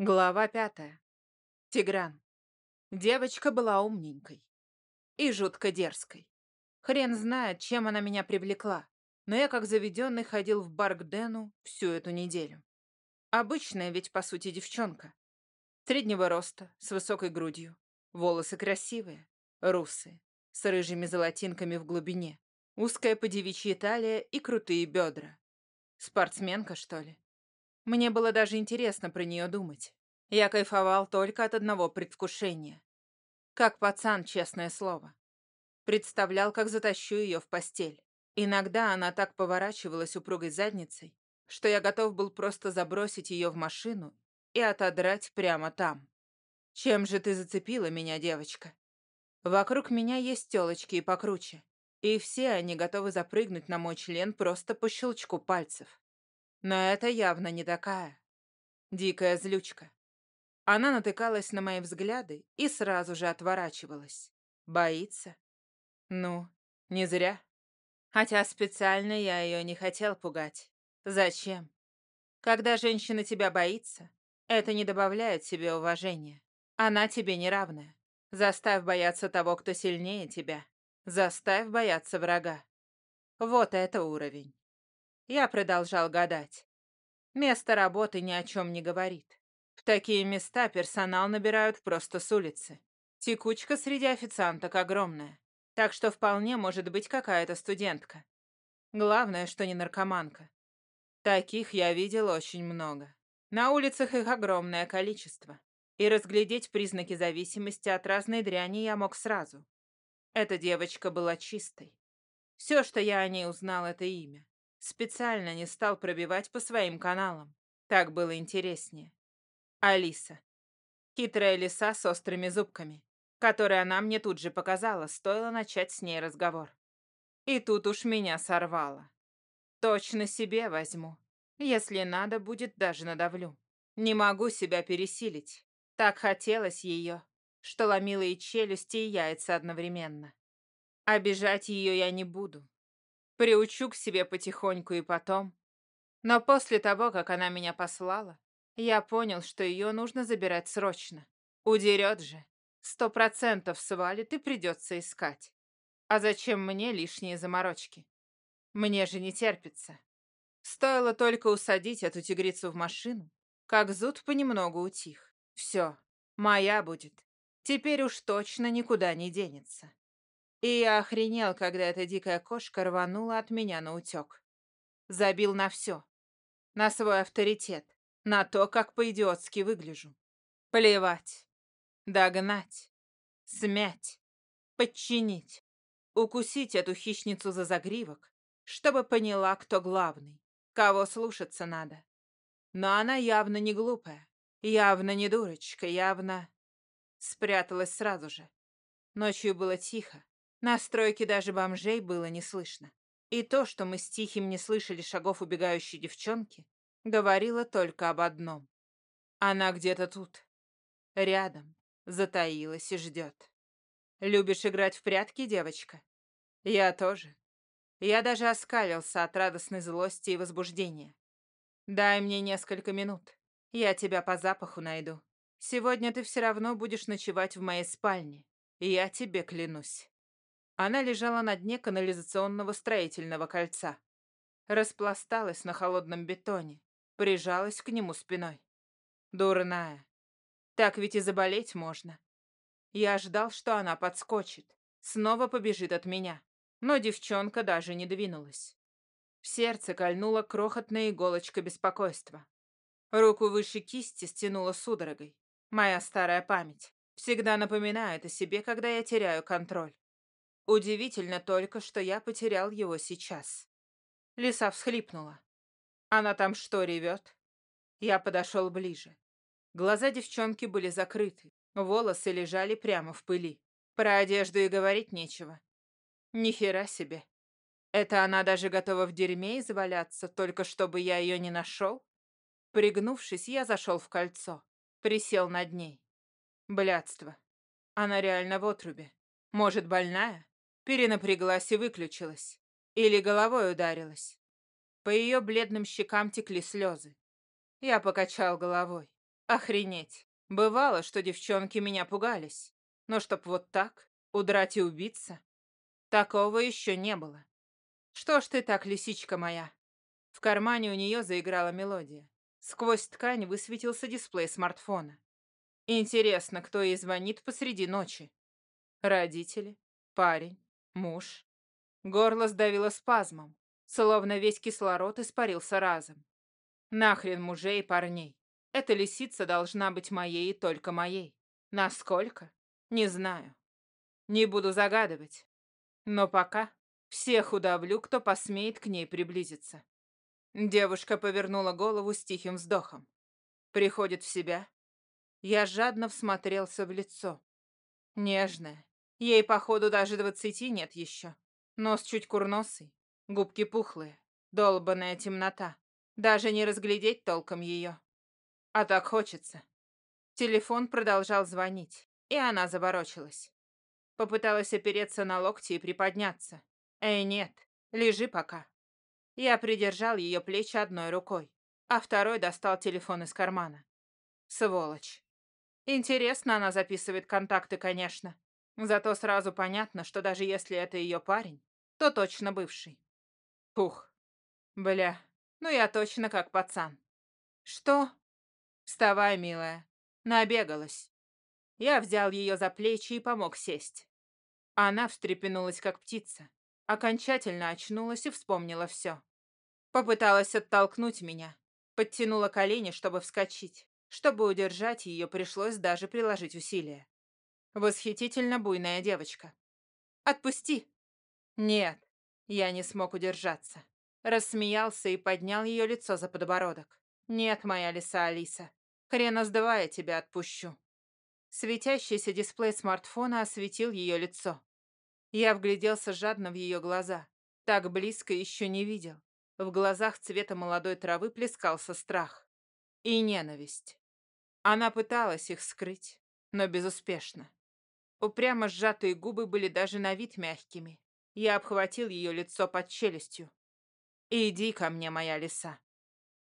Глава пятая. Тигран. Девочка была умненькой и жутко дерзкой. Хрен знает, чем она меня привлекла, но я как заведенный ходил в бар к Дэну всю эту неделю. Обычная ведь, по сути, девчонка. Среднего роста, с высокой грудью, волосы красивые, русые, с рыжими золотинками в глубине, узкая по девичьей талия и крутые бедра. Спортсменка, что ли? Мне было даже интересно про нее думать. Я кайфовал только от одного предвкушения. Как пацан, честное слово. Представлял, как затащу ее в постель. Иногда она так поворачивалась упругой задницей, что я готов был просто забросить ее в машину и отодрать прямо там. Чем же ты зацепила меня, девочка? Вокруг меня есть телочки и покруче, и все они готовы запрыгнуть на мой член просто по щелчку пальцев. Но это явно не такая. Дикая злючка. Она натыкалась на мои взгляды и сразу же отворачивалась. Боится? Ну, не зря. Хотя специально я ее не хотел пугать. Зачем? Когда женщина тебя боится, это не добавляет себе уважения. Она тебе не равная. Заставь бояться того, кто сильнее тебя. Заставь бояться врага. Вот это уровень. Я продолжал гадать. Место работы ни о чем не говорит. В такие места персонал набирают просто с улицы. Текучка среди официанток огромная, так что вполне может быть какая-то студентка. Главное, что не наркоманка. Таких я видел очень много. На улицах их огромное количество. И разглядеть признаки зависимости от разной дряни я мог сразу. Эта девочка была чистой. Все, что я о ней узнал, это имя. Специально не стал пробивать по своим каналам. Так было интереснее. Алиса. Хитрая лиса с острыми зубками, которые она мне тут же показала, стоило начать с ней разговор. И тут уж меня сорвало. Точно себе возьму. Если надо будет, даже надавлю. Не могу себя пересилить. Так хотелось ее, что ломила и челюсти, и яйца одновременно. Обижать ее я не буду. Приучу к себе потихоньку и потом. Но после того, как она меня послала, я понял, что ее нужно забирать срочно. Удерет же. Сто процентов свалит и придется искать. А зачем мне лишние заморочки? Мне же не терпится. Стоило только усадить эту тигрицу в машину, как зуд понемногу утих. Все, моя будет. Теперь уж точно никуда не денется. И я охренел, когда эта дикая кошка рванула от меня на утек. Забил на все. На свой авторитет. На то, как по-идиотски выгляжу. Плевать. Догнать. Смять. Подчинить. Укусить эту хищницу за загривок, чтобы поняла, кто главный. Кого слушаться надо. Но она явно не глупая. Явно не дурочка. Явно... Спряталась сразу же. Ночью было тихо. На стройке даже бомжей было не слышно. И то, что мы с Тихим не слышали шагов убегающей девчонки, говорило только об одном. Она где-то тут, рядом, затаилась и ждет. Любишь играть в прятки, девочка? Я тоже. Я даже оскалился от радостной злости и возбуждения. Дай мне несколько минут. Я тебя по запаху найду. Сегодня ты все равно будешь ночевать в моей спальне. Я тебе клянусь. Она лежала на дне канализационного строительного кольца. Распласталась на холодном бетоне, прижалась к нему спиной. Дурная. Так ведь и заболеть можно. Я ждал, что она подскочит, снова побежит от меня, но девчонка даже не двинулась. В сердце кольнула крохотная иголочка беспокойства. Руку выше кисти стянула судорогой. Моя старая память всегда напоминает о себе, когда я теряю контроль. Удивительно только, что я потерял его сейчас. Лиса всхлипнула. Она там что, ревет? Я подошел ближе. Глаза девчонки были закрыты, волосы лежали прямо в пыли. Про одежду и говорить нечего. Ни хера себе. Это она даже готова в дерьме изваляться, только чтобы я ее не нашел? Пригнувшись, я зашел в кольцо. Присел над ней. Блядство. Она реально в отрубе. Может, больная? Перенапряглась и выключилась. Или головой ударилась. По ее бледным щекам текли слезы. Я покачал головой. Охренеть. Бывало, что девчонки меня пугались. Но чтоб вот так, удрать и убиться, такого еще не было. Что ж ты так, лисичка моя? В кармане у нее заиграла мелодия. Сквозь ткань высветился дисплей смартфона. Интересно, кто ей звонит посреди ночи? Родители? Парень? Муж? Горло сдавило спазмом, словно весь кислород испарился разом. Нахрен мужей и парней. Эта лисица должна быть моей и только моей. Насколько? Не знаю. Не буду загадывать. Но пока всех удавлю, кто посмеет к ней приблизиться. Девушка повернула голову с тихим вздохом. Приходит в себя. Я жадно всмотрелся в лицо. Нежная. Ей, походу, даже двадцати нет еще. Нос чуть курносый, губки пухлые, долбаная темнота. Даже не разглядеть толком ее. А так хочется. Телефон продолжал звонить, и она заворочилась. Попыталась опереться на локти и приподняться. Эй, нет, лежи пока. Я придержал ее плечи одной рукой, а второй достал телефон из кармана. Сволочь. Интересно она записывает контакты, конечно. Зато сразу понятно, что даже если это ее парень, то точно бывший. Пух. Бля, ну я точно как пацан. Что? Вставай, милая. Набегалась. Я взял ее за плечи и помог сесть. Она встрепенулась, как птица. Окончательно очнулась и вспомнила все. Попыталась оттолкнуть меня. Подтянула колени, чтобы вскочить. Чтобы удержать ее, пришлось даже приложить усилия. Восхитительно буйная девочка. «Отпусти!» «Нет!» Я не смог удержаться. Рассмеялся и поднял ее лицо за подбородок. «Нет, моя лиса Алиса. Хрена сдавая тебя отпущу». Светящийся дисплей смартфона осветил ее лицо. Я вгляделся жадно в ее глаза. Так близко еще не видел. В глазах цвета молодой травы плескался страх. И ненависть. Она пыталась их скрыть, но безуспешно. Упрямо сжатые губы были даже на вид мягкими. Я обхватил ее лицо под челюстью. «Иди ко мне, моя лиса».